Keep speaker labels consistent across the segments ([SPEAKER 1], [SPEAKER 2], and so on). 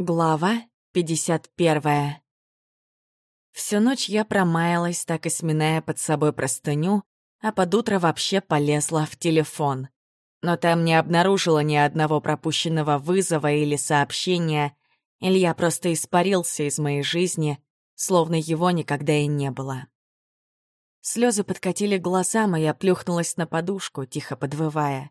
[SPEAKER 1] Глава 51 Всю ночь я промаялась, так и сминая под собой простыню, а под утро вообще полезла в телефон. Но там не обнаружила ни одного пропущенного вызова или сообщения. Илья просто испарился из моей жизни, словно его никогда и не было. Слезы подкатили глазам, и я плюхнулась на подушку, тихо подвывая.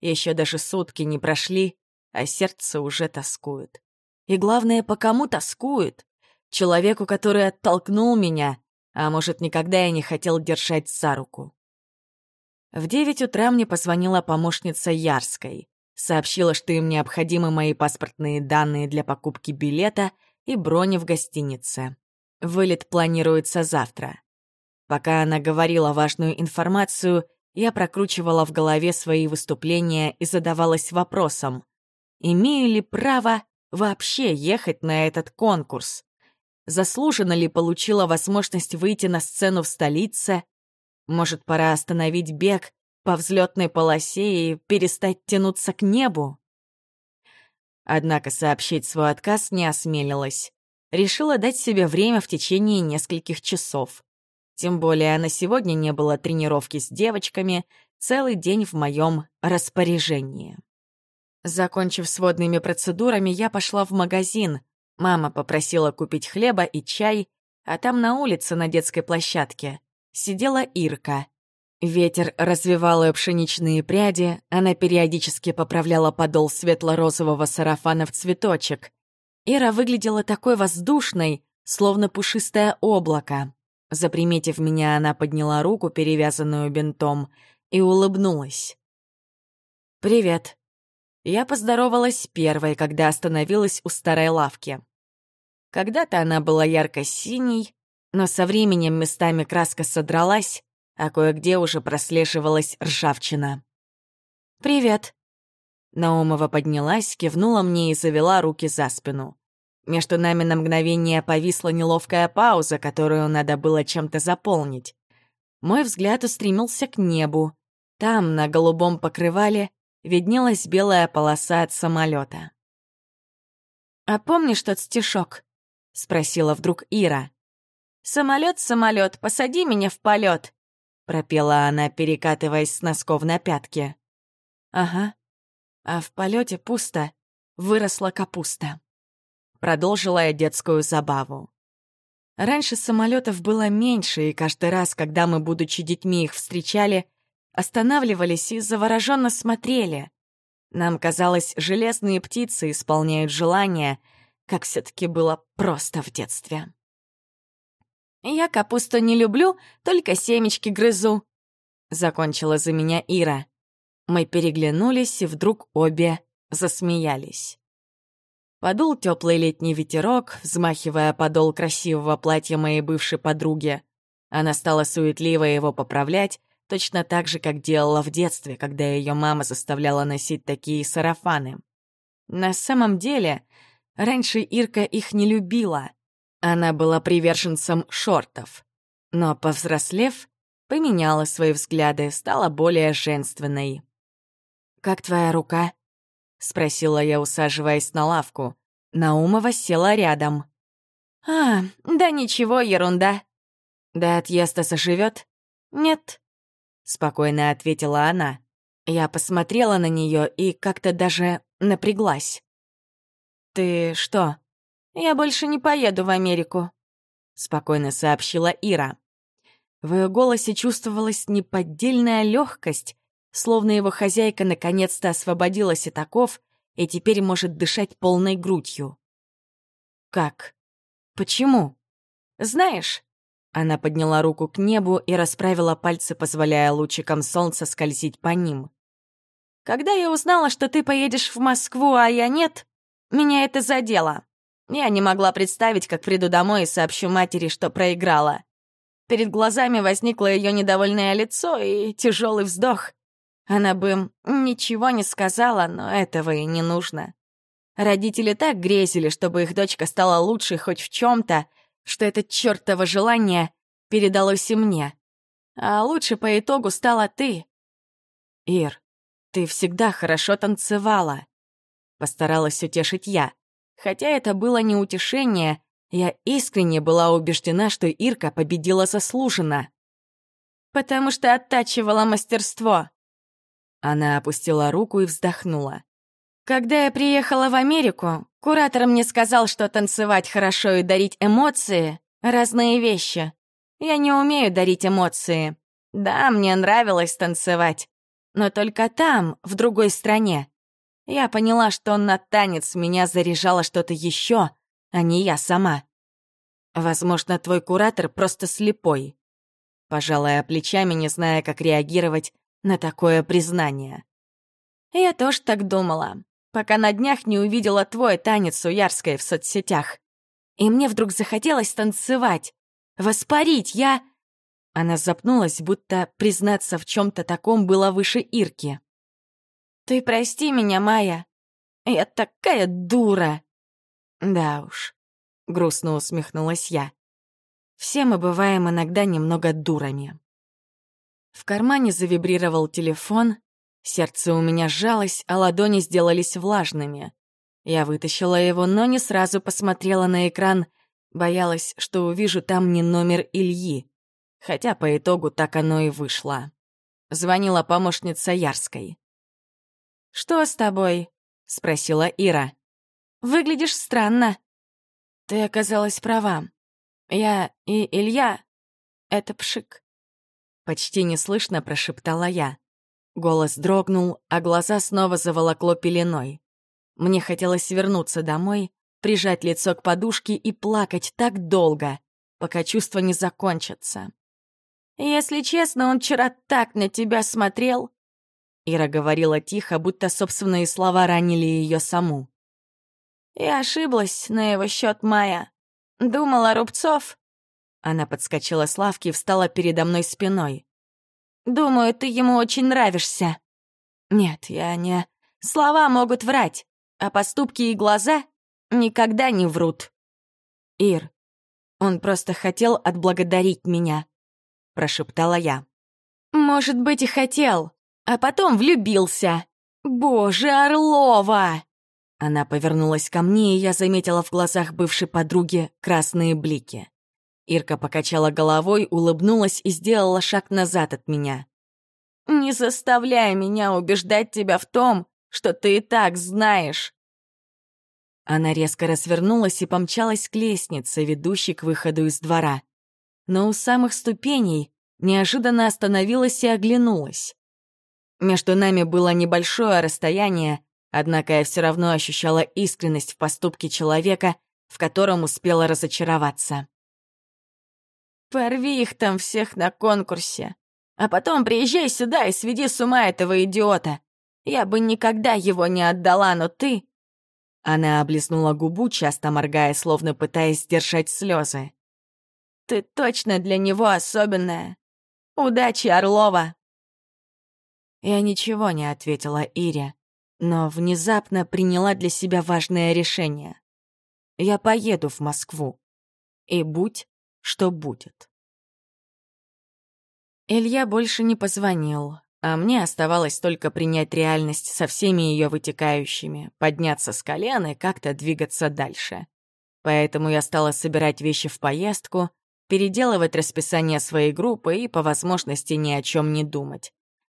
[SPEAKER 1] Еще даже сутки не прошли, а сердце уже тоскует. И главное, по кому тоскует? Человеку, который оттолкнул меня, а может, никогда и не хотел держать за руку. В девять утра мне позвонила помощница Ярской. Сообщила, что им необходимы мои паспортные данные для покупки билета и брони в гостинице. Вылет планируется завтра. Пока она говорила важную информацию, я прокручивала в голове свои выступления и задавалась вопросом, имею ли право вообще ехать на этот конкурс? Заслуженно ли получила возможность выйти на сцену в столице? Может, пора остановить бег по взлетной полосе и перестать тянуться к небу? Однако сообщить свой отказ не осмелилась. Решила дать себе время в течение нескольких часов. Тем более на сегодня не было тренировки с девочками, целый день в моем распоряжении. Закончив с водными процедурами, я пошла в магазин. Мама попросила купить хлеба и чай, а там на улице на детской площадке сидела Ирка. Ветер развивал ее пшеничные пряди, она периодически поправляла подол светло-розового сарафана в цветочек. Ира выглядела такой воздушной, словно пушистое облако. Заприметив меня, она подняла руку, перевязанную бинтом, и улыбнулась. «Привет», я поздоровалась первой, когда остановилась у старой лавки. Когда-то она была ярко-синей, но со временем местами краска содралась, а кое-где уже прослеживалась ржавчина. «Привет». Наумова поднялась, кивнула мне и завела руки за спину. Между нами на мгновение повисла неловкая пауза, которую надо было чем-то заполнить. Мой взгляд устремился к небу. Там, на голубом покрывале, виднелась белая полоса от самолета. «А помнишь тот стишок?» — спросила вдруг Ира. «Самолет, самолет, посади меня в полет!» — пропела она, перекатываясь с носков на пятки. «Ага. А в полете пусто, выросла капуста». Продолжила я детскую забаву. Раньше самолетов было меньше, и каждый раз, когда мы, будучи детьми, их встречали, останавливались и завороженно смотрели. Нам казалось, железные птицы исполняют желания, как все таки было просто в детстве. «Я капусту не люблю, только семечки грызу», — закончила за меня Ира. Мы переглянулись и вдруг обе засмеялись. Подул теплый летний ветерок, взмахивая подол красивого платья моей бывшей подруги. Она стала суетливо его поправлять, Точно так же, как делала в детстве, когда ее мама заставляла носить такие сарафаны. На самом деле, раньше Ирка их не любила. Она была приверженцем шортов. Но, повзрослев, поменяла свои взгляды, стала более женственной. «Как твоя рука?» — спросила я, усаживаясь на лавку. Наумова села рядом. «А, да ничего, ерунда». «Да отъезда соживет?» «Нет», — спокойно ответила она. Я посмотрела на нее и как-то даже напряглась. «Ты что?» «Я больше не поеду в Америку», — спокойно сообщила Ира. В ее голосе чувствовалась неподдельная легкость, словно его хозяйка наконец-то освободилась от оков и теперь может дышать полной грудью. «Как? Почему?» «Знаешь, она подняла руку к небу и расправила пальцы, позволяя лучикам солнца скользить по ним. «Когда я узнала, что ты поедешь в Москву, а я нет, меня это задело. Я не могла представить, как приду домой и сообщу матери, что проиграла. Перед глазами возникло ее недовольное лицо и тяжелый вздох. Она бы ничего не сказала, но этого и не нужно. Родители так грезили, чтобы их дочка стала лучшей хоть в чем-то, что это чертово желание передалось и мне. А лучше по итогу стала ты. Ир, ты всегда хорошо танцевала. Постаралась утешить я. Хотя это было не утешение, я искренне была убеждена, что Ирка победила заслуженно. «Потому что оттачивала мастерство». Она опустила руку и вздохнула. «Когда я приехала в Америку, куратор мне сказал, что танцевать хорошо и дарить эмоции — разные вещи. Я не умею дарить эмоции. Да, мне нравилось танцевать, но только там, в другой стране. Я поняла, что на танец меня заряжало что-то еще, а не я сама. Возможно, твой куратор просто слепой. Пожалуй, плечами, не зная, как реагировать на такое признание. Я тоже так думала, пока на днях не увидела твой танец у Ярской в соцсетях. И мне вдруг захотелось танцевать, воспарить, я... Она запнулась, будто признаться в чем то таком было выше Ирки. «Ты прости меня, Майя. Я такая дура!» «Да уж», — грустно усмехнулась я. «Все мы бываем иногда немного дурами». В кармане завибрировал телефон, сердце у меня сжалось, а ладони сделались влажными. Я вытащила его, но не сразу посмотрела на экран, боялась, что увижу там не номер Ильи. Хотя по итогу так оно и вышло. Звонила помощница Ярской. «Что с тобой?» — спросила Ира. «Выглядишь странно». «Ты оказалась права. Я и Илья — это пшик». Почти неслышно прошептала я. Голос дрогнул, а глаза снова заволокло пеленой. Мне хотелось вернуться домой, прижать лицо к подушке и плакать так долго, пока чувства не закончатся. «Если честно, он вчера так на тебя смотрел», Ира говорила тихо, будто собственные слова ранили ее саму. «Я ошиблась на его счет Майя. Думала, Рубцов...» Она подскочила с лавки и встала передо мной спиной. «Думаю, ты ему очень нравишься». «Нет, я не... Слова могут врать, а поступки и глаза никогда не врут». «Ир, он просто хотел отблагодарить меня», — прошептала я. «Может быть, и хотел, а потом влюбился. Боже, Орлова!» Она повернулась ко мне, и я заметила в глазах бывшей подруги красные блики. Ирка покачала головой, улыбнулась и сделала шаг назад от меня. «Не заставляй меня убеждать тебя в том, что ты и так знаешь». Она резко развернулась и помчалась к лестнице, ведущей к выходу из двора. Но у самых ступеней неожиданно остановилась и оглянулась. Между нами было небольшое расстояние, однако я все равно ощущала искренность в поступке человека, в котором успела разочароваться. «Порви их там всех на конкурсе, а потом приезжай сюда и сведи с ума этого идиота. Я бы никогда его не отдала, но ты...» Она облизнула губу, часто моргая, словно пытаясь сдержать слезы. «Ты точно для него особенная. Удачи, Орлова!» Я ничего не ответила Ире, но внезапно приняла для себя важное решение. Я поеду в Москву. И будь, что будет. Илья больше не позвонил, а мне оставалось только принять реальность со всеми ее вытекающими, подняться с колен и как-то двигаться дальше. Поэтому я стала собирать вещи в поездку, переделывать расписание своей группы и по возможности ни о чем не думать.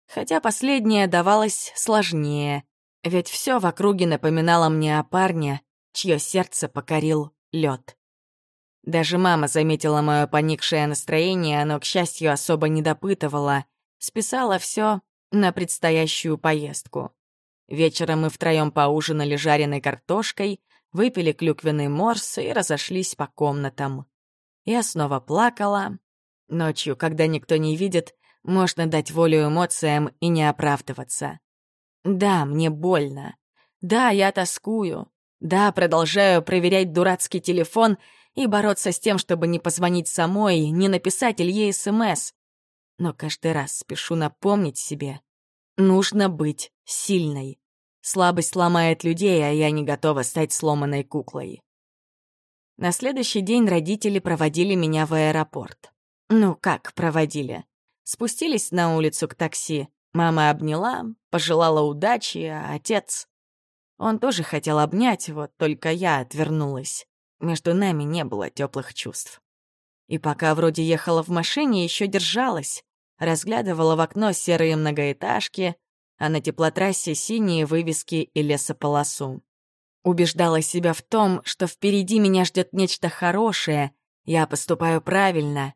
[SPEAKER 1] Хотя последнее давалось сложнее, ведь все в округе напоминало мне о парне, чье сердце покорил лед. Даже мама заметила мое поникшее настроение, но, к счастью, особо не допытывала, списала все на предстоящую поездку. Вечером мы втроем поужинали жареной картошкой, выпили клюквенный морс и разошлись по комнатам. Я снова плакала. Ночью, когда никто не видит, можно дать волю эмоциям и не оправдываться. Да, мне больно. Да, я тоскую. Да, продолжаю проверять дурацкий телефон и бороться с тем, чтобы не позвонить самой, не написать Илье СМС. Но каждый раз спешу напомнить себе, нужно быть сильной. Слабость ломает людей, а я не готова стать сломанной куклой. На следующий день родители проводили меня в аэропорт. Ну как проводили? Спустились на улицу к такси. Мама обняла, пожелала удачи, а отец... Он тоже хотел обнять, вот только я отвернулась. Между нами не было теплых чувств. И пока вроде ехала в машине, еще держалась. Разглядывала в окно серые многоэтажки, а на теплотрассе синие вывески и лесополосу. Убеждала себя в том, что впереди меня ждет нечто хорошее, я поступаю правильно.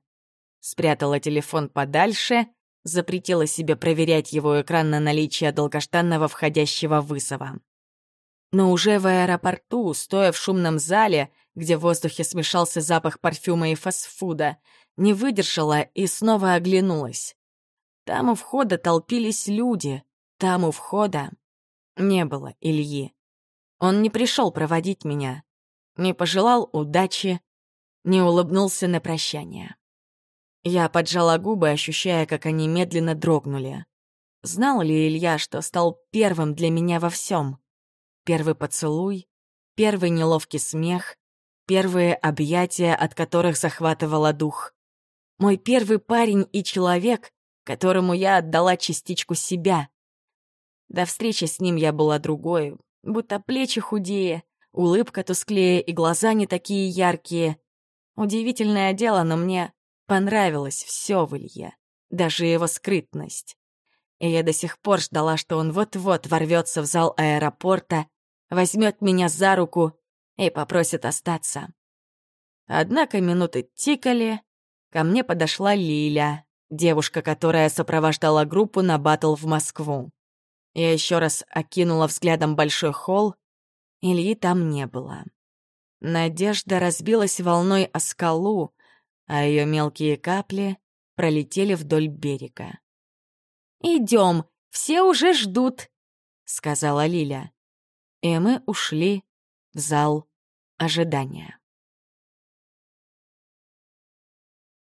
[SPEAKER 1] Спрятала телефон подальше, запретила себе проверять его экран на наличие долгожданного входящего вызова. Но уже в аэропорту, стоя в шумном зале, где в воздухе смешался запах парфюма и фастфуда, не выдержала и снова оглянулась. Там у входа толпились люди, там у входа не было Ильи. Он не пришел проводить меня, не пожелал удачи, не улыбнулся на прощание. Я поджала губы, ощущая, как они медленно дрогнули. Знал ли Илья, что стал первым для меня во всем? Первый поцелуй, первый неловкий смех, первые объятия, от которых захватывала дух. Мой первый парень и человек, которому я отдала частичку себя. До встречи с ним я была другой, будто плечи худее, улыбка тусклее и глаза не такие яркие. Удивительное дело, но мне понравилось все в Илье, даже его скрытность. И я до сих пор ждала, что он вот-вот ворвется в зал аэропорта возьмет меня за руку и попросит остаться. Однако минуты тикали, ко мне подошла Лиля, девушка, которая сопровождала группу на батл в Москву. Я еще раз окинула взглядом большой холл, Ильи там не было. Надежда разбилась волной о скалу, а ее мелкие капли пролетели вдоль берега. «Идем, все уже ждут», — сказала Лиля и мы ушли в зал ожидания.